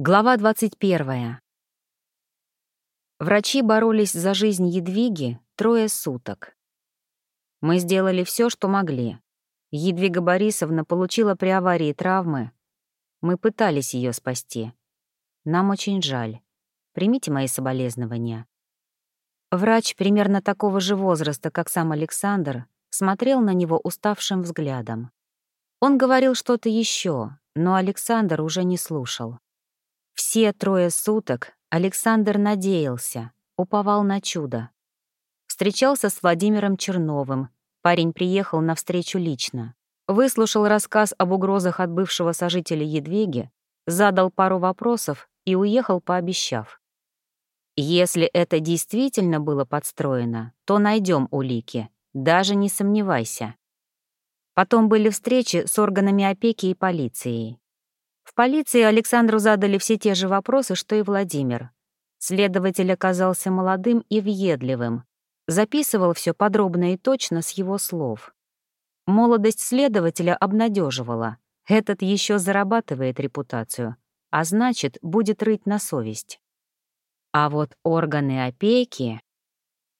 Глава 21. Врачи боролись за жизнь Едвиги трое суток. Мы сделали все, что могли. Едвига Борисовна получила при аварии травмы. Мы пытались ее спасти. Нам очень жаль. Примите мои соболезнования. Врач примерно такого же возраста, как сам Александр, смотрел на него уставшим взглядом. Он говорил что-то еще, но Александр уже не слушал. Все трое суток Александр надеялся, уповал на чудо. Встречался с Владимиром Черновым. Парень приехал навстречу лично. Выслушал рассказ об угрозах от бывшего сожителя Едвиги, задал пару вопросов и уехал, пообещав. Если это действительно было подстроено, то найдем улики, даже не сомневайся. Потом были встречи с органами опеки и полицией. В полиции Александру задали все те же вопросы, что и Владимир. Следователь оказался молодым и въедливым. Записывал все подробно и точно с его слов. Молодость следователя обнадеживала. Этот еще зарабатывает репутацию, а значит, будет рыть на совесть. А вот органы опеки...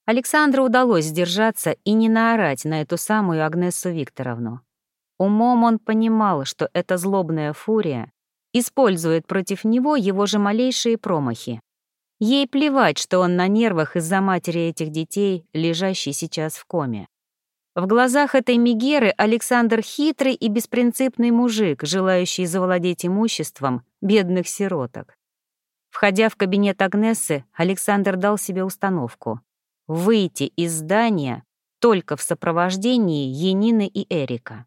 Александру удалось сдержаться и не наорать на эту самую Агнесу Викторовну. Умом он понимал, что эта злобная фурия использует против него его же малейшие промахи. Ей плевать, что он на нервах из-за матери этих детей, лежащей сейчас в коме. В глазах этой Мегеры Александр хитрый и беспринципный мужик, желающий завладеть имуществом бедных сироток. Входя в кабинет Агнессы, Александр дал себе установку — выйти из здания только в сопровождении Енины и Эрика.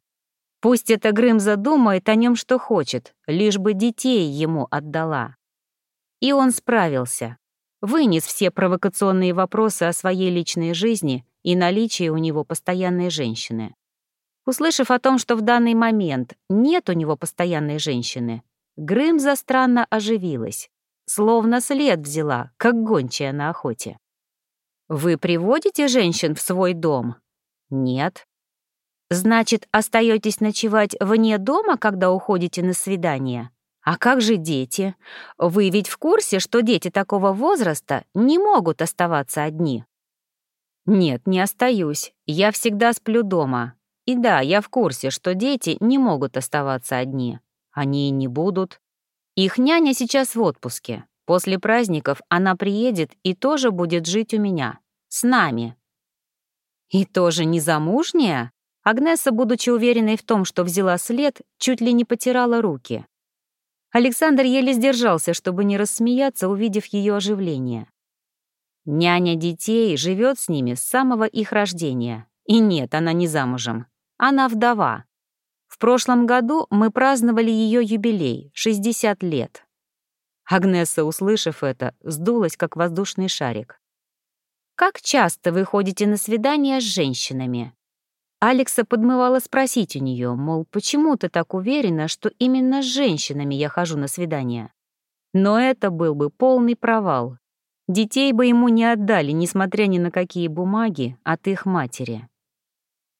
Пусть эта Грымза думает о нем, что хочет, лишь бы детей ему отдала. И он справился. Вынес все провокационные вопросы о своей личной жизни и наличии у него постоянной женщины. Услышав о том, что в данный момент нет у него постоянной женщины, Грымза странно оживилась, словно след взяла, как гончая на охоте. «Вы приводите женщин в свой дом?» «Нет». Значит, остаетесь ночевать вне дома, когда уходите на свидание? А как же дети? Вы ведь в курсе, что дети такого возраста не могут оставаться одни? Нет, не остаюсь. Я всегда сплю дома. И да, я в курсе, что дети не могут оставаться одни. Они и не будут. Их няня сейчас в отпуске. После праздников она приедет и тоже будет жить у меня. С нами. И тоже незамужняя? Агнеса, будучи уверенной в том, что взяла след, чуть ли не потирала руки. Александр еле сдержался, чтобы не рассмеяться, увидев ее оживление. Няня детей живет с ними с самого их рождения. И нет, она не замужем. Она вдова. В прошлом году мы праздновали ее юбилей — 60 лет. Агнеса, услышав это, сдулась, как воздушный шарик. «Как часто вы ходите на свидания с женщинами?» Алекса подмывала спросить у нее, мол, почему ты так уверена, что именно с женщинами я хожу на свидания? Но это был бы полный провал. Детей бы ему не отдали, несмотря ни на какие бумаги от их матери.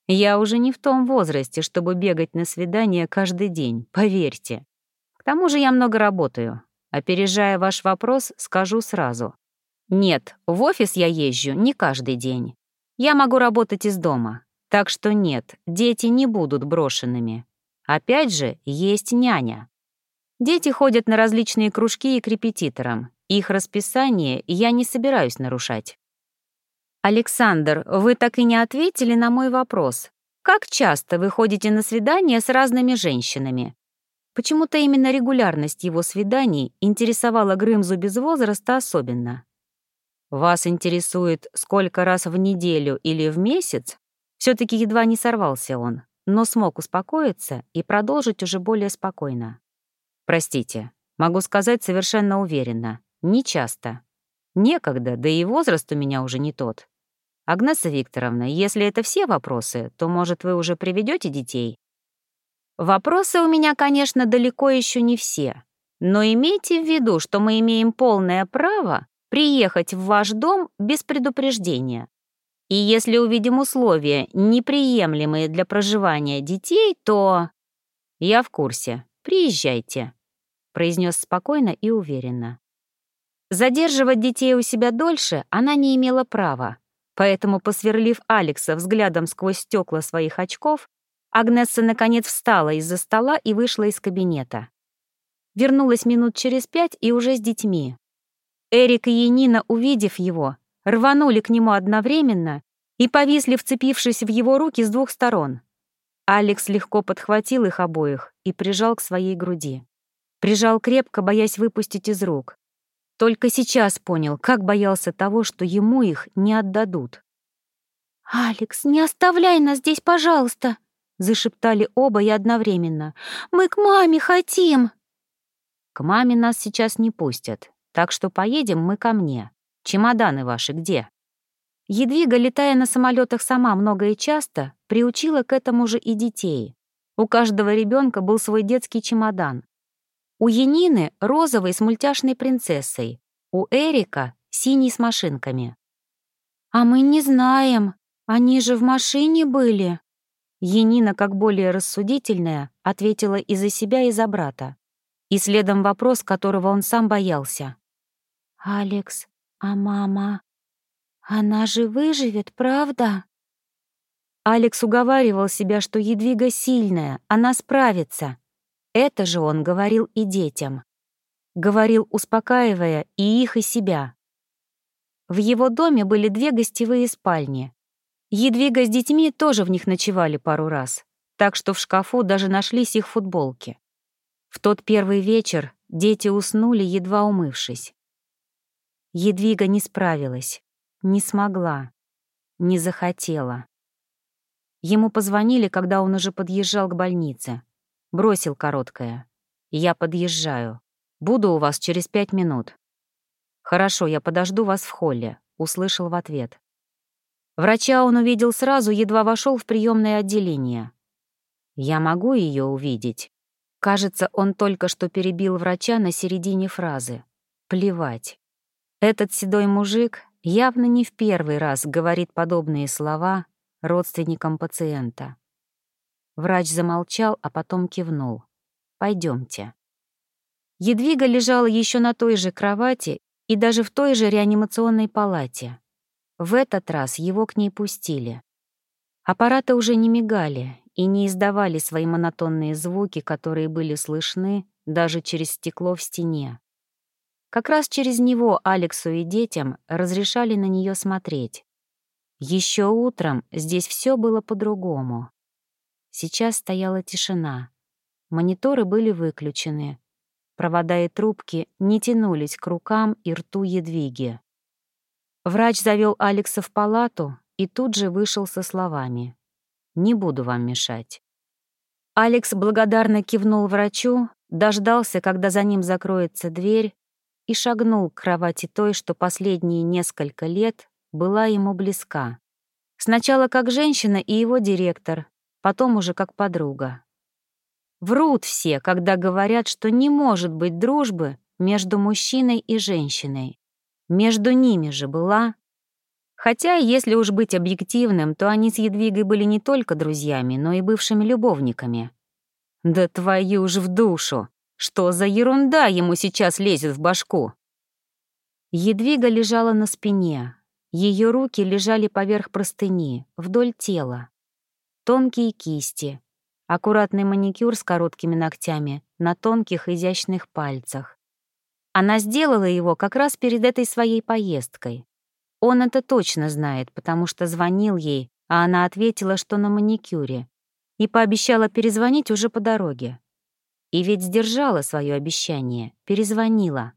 Я уже не в том возрасте, чтобы бегать на свидания каждый день, поверьте. К тому же я много работаю. Опережая ваш вопрос, скажу сразу. Нет, в офис я езжу не каждый день. Я могу работать из дома. Так что нет, дети не будут брошенными. Опять же, есть няня. Дети ходят на различные кружки и к репетиторам. Их расписание я не собираюсь нарушать. Александр, вы так и не ответили на мой вопрос. Как часто вы ходите на свидания с разными женщинами? Почему-то именно регулярность его свиданий интересовала Грымзу без возраста особенно. Вас интересует, сколько раз в неделю или в месяц? Все-таки едва не сорвался он, но смог успокоиться и продолжить уже более спокойно. «Простите, могу сказать совершенно уверенно. Не часто. Некогда, да и возраст у меня уже не тот. Агнеса Викторовна, если это все вопросы, то, может, вы уже приведете детей?» «Вопросы у меня, конечно, далеко еще не все. Но имейте в виду, что мы имеем полное право приехать в ваш дом без предупреждения, и если увидим условия, неприемлемые для проживания детей, то... Я в курсе. Приезжайте. произнес спокойно и уверенно. Задерживать детей у себя дольше она не имела права, поэтому, посверлив Алекса взглядом сквозь стекла своих очков, Агнесса наконец встала из-за стола и вышла из кабинета. Вернулась минут через пять и уже с детьми. Эрик и Енина, увидев его, рванули к нему одновременно и повисли, вцепившись в его руки с двух сторон. Алекс легко подхватил их обоих и прижал к своей груди. Прижал крепко, боясь выпустить из рук. Только сейчас понял, как боялся того, что ему их не отдадут. «Алекс, не оставляй нас здесь, пожалуйста!» зашептали оба и одновременно. «Мы к маме хотим!» «К маме нас сейчас не пустят, так что поедем мы ко мне. Чемоданы ваши где?» Едвига, летая на самолетах сама много и часто, приучила к этому же и детей. У каждого ребенка был свой детский чемодан. У Янины — розовый с мультяшной принцессой, у Эрика — синий с машинками. «А мы не знаем, они же в машине были», Енина, как более рассудительная, ответила и за себя, и за брата. И следом вопрос, которого он сам боялся. «Алекс, а мама? Она же выживет, правда?» Алекс уговаривал себя, что Едвига сильная, она справится. Это же он говорил и детям. Говорил, успокаивая и их, и себя. В его доме были две гостевые спальни. Едвига с детьми тоже в них ночевали пару раз, так что в шкафу даже нашлись их футболки. В тот первый вечер дети уснули, едва умывшись. Едвига не справилась, не смогла, не захотела. Ему позвонили, когда он уже подъезжал к больнице. Бросил короткое. «Я подъезжаю. Буду у вас через пять минут». «Хорошо, я подожду вас в холле», — услышал в ответ. Врача он увидел сразу, едва вошел в приемное отделение. «Я могу ее увидеть?» Кажется, он только что перебил врача на середине фразы. Плевать. Этот седой мужик явно не в первый раз говорит подобные слова родственникам пациента. Врач замолчал, а потом кивнул. Пойдемте. Едвига лежала еще на той же кровати и даже в той же реанимационной палате. В этот раз его к ней пустили. Аппараты уже не мигали и не издавали свои монотонные звуки, которые были слышны даже через стекло в стене. Как раз через него Алексу и детям разрешали на нее смотреть. Еще утром здесь все было по-другому. Сейчас стояла тишина. Мониторы были выключены. Провода и трубки не тянулись к рукам и рту едвиги. Врач завел Алекса в палату и тут же вышел со словами. «Не буду вам мешать». Алекс благодарно кивнул врачу, дождался, когда за ним закроется дверь, и шагнул к кровати той, что последние несколько лет была ему близка. Сначала как женщина и его директор, потом уже как подруга. Врут все, когда говорят, что не может быть дружбы между мужчиной и женщиной. Между ними же была... Хотя, если уж быть объективным, то они с Едвигой были не только друзьями, но и бывшими любовниками. Да твою ж в душу! Что за ерунда ему сейчас лезет в башку? Едвига лежала на спине. Ее руки лежали поверх простыни, вдоль тела. Тонкие кисти, аккуратный маникюр с короткими ногтями на тонких изящных пальцах. Она сделала его как раз перед этой своей поездкой. Он это точно знает, потому что звонил ей, а она ответила, что на маникюре, и пообещала перезвонить уже по дороге. И ведь сдержала свое обещание, перезвонила.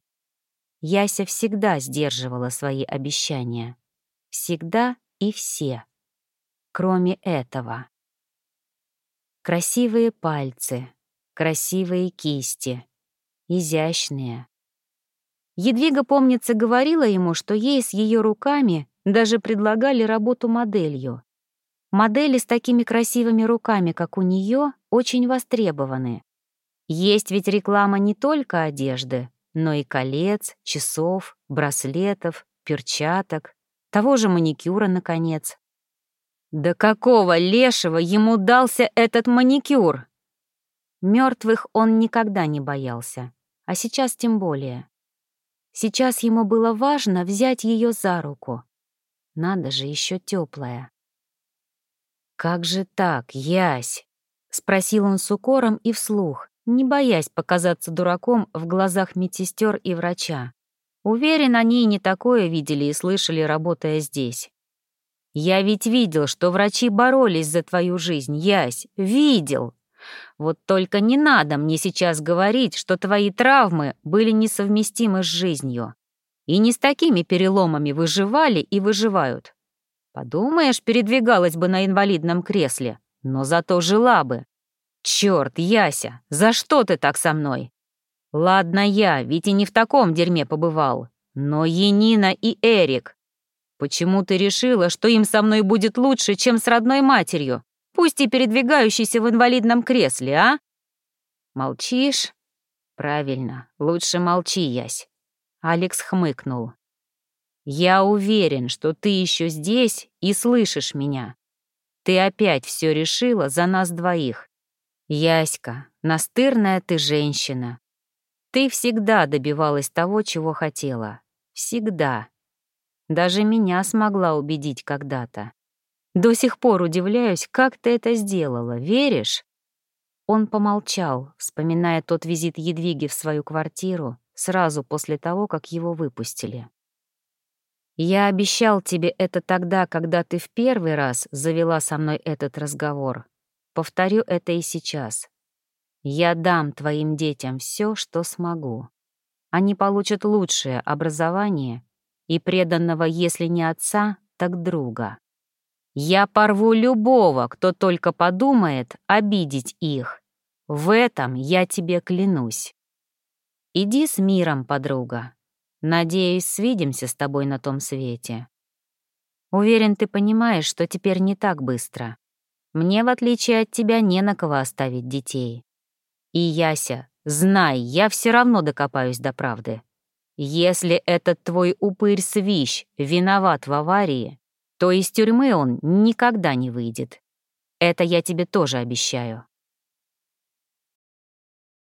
Яся всегда сдерживала свои обещания. Всегда и все. Кроме этого. Красивые пальцы, красивые кисти, изящные, Едвига, помнится, говорила ему, что ей с ее руками даже предлагали работу моделью. Модели с такими красивыми руками, как у нее, очень востребованы. Есть ведь реклама не только одежды, но и колец, часов, браслетов, перчаток, того же маникюра, наконец. Да какого лешего ему дался этот маникюр? Мертвых он никогда не боялся. а сейчас тем более. Сейчас ему было важно взять ее за руку. Надо же, еще теплая. «Как же так, Ясь?» — спросил он с укором и вслух, не боясь показаться дураком в глазах медсестер и врача. Уверен, они и не такое видели и слышали, работая здесь. «Я ведь видел, что врачи боролись за твою жизнь, Ясь, видел!» Вот только не надо мне сейчас говорить, что твои травмы были несовместимы с жизнью. И не с такими переломами выживали и выживают. Подумаешь, передвигалась бы на инвалидном кресле, но зато жила бы. Черт, Яся, за что ты так со мной? Ладно я, ведь и не в таком дерьме побывал. Но Енина и Эрик. Почему ты решила, что им со мной будет лучше, чем с родной матерью? пусть и передвигающийся в инвалидном кресле, а? Молчишь? Правильно, лучше молчи, Ясь. Алекс хмыкнул. Я уверен, что ты еще здесь и слышишь меня. Ты опять все решила за нас двоих. Яська, настырная ты женщина. Ты всегда добивалась того, чего хотела. Всегда. Даже меня смогла убедить когда-то. До сих пор удивляюсь, как ты это сделала, веришь?» Он помолчал, вспоминая тот визит Едвиги в свою квартиру сразу после того, как его выпустили. «Я обещал тебе это тогда, когда ты в первый раз завела со мной этот разговор. Повторю это и сейчас. Я дам твоим детям все, что смогу. Они получат лучшее образование и преданного, если не отца, так друга. Я порву любого, кто только подумает обидеть их. В этом я тебе клянусь. Иди с миром, подруга. Надеюсь, свидимся с тобой на том свете. Уверен, ты понимаешь, что теперь не так быстро. Мне, в отличие от тебя, не на кого оставить детей. И, Яся, знай, я все равно докопаюсь до правды. Если этот твой упырь-свищ виноват в аварии, то из тюрьмы он никогда не выйдет. Это я тебе тоже обещаю.